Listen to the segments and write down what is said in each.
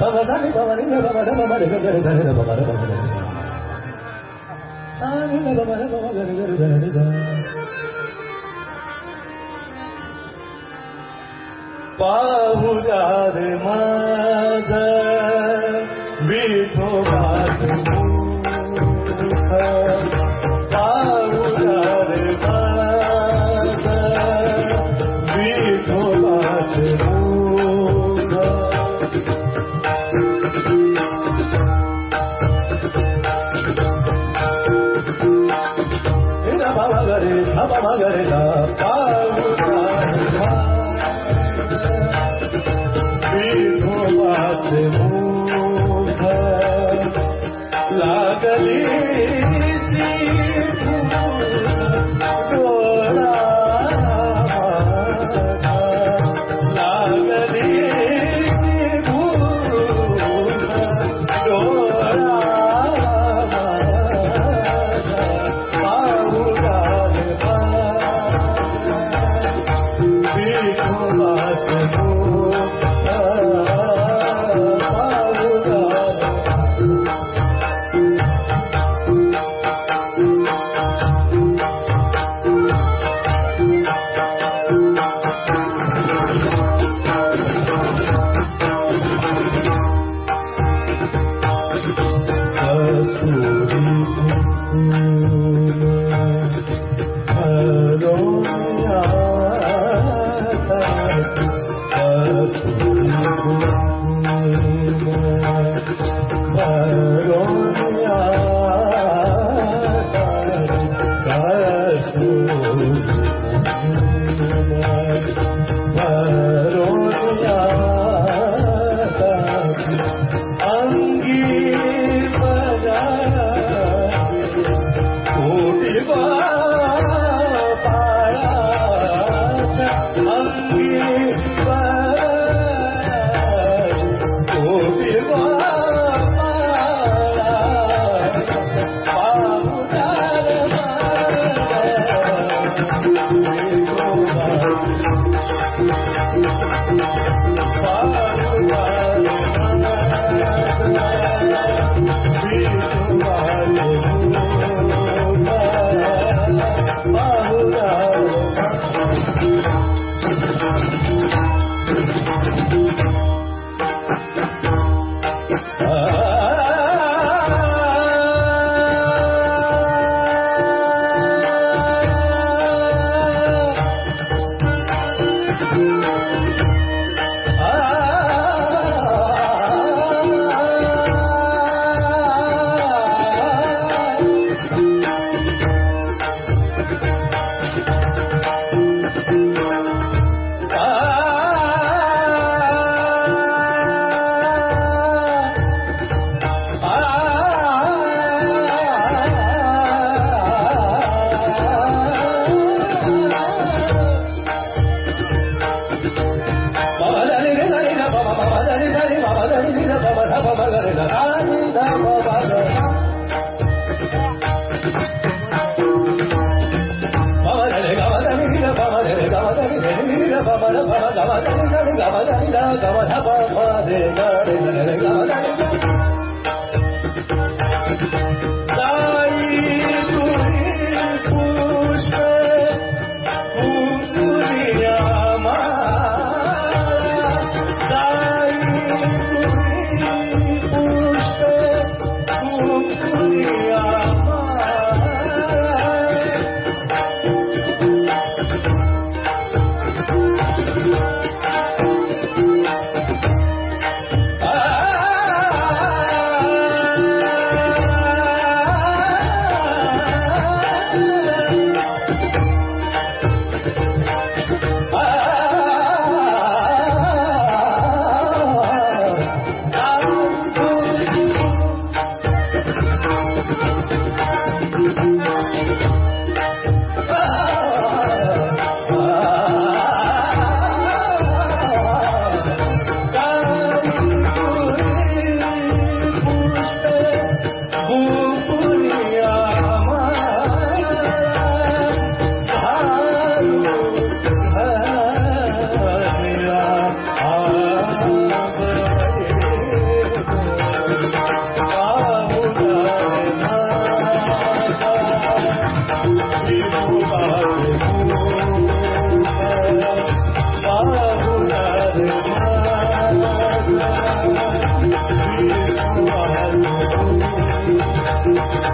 पाहुदार माझ विठोबाच मुख ga ga ga ga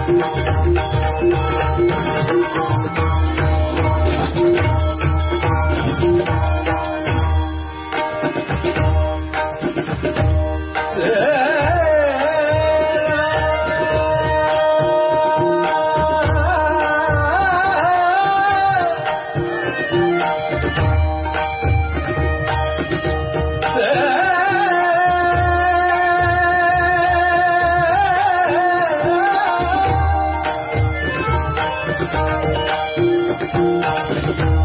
Thank you. Thank you.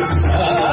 ¡Ah!